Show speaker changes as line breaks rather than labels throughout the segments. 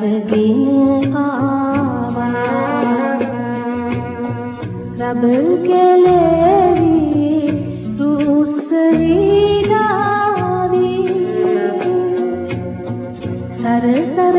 අරගෙන ආවා රබර් කෙලෙවි රුස්සරි දාවි සර සර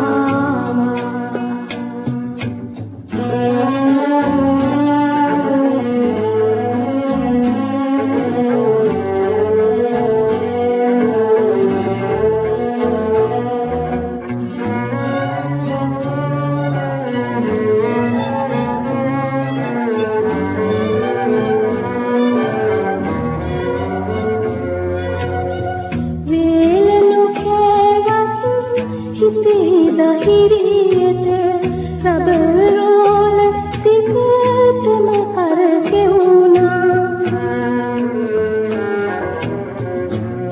හිතේ දහිරියට රබර් රෝල දිගටම කරකෙවුණා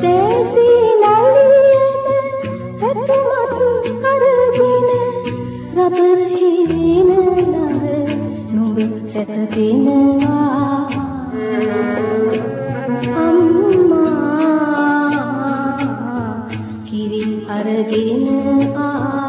දේසි නලියට පැතුමත් අරගෙන රබර් හිරින ළඟ නුඹ සැතපෙනවා. කිරි අරගෙන රබර්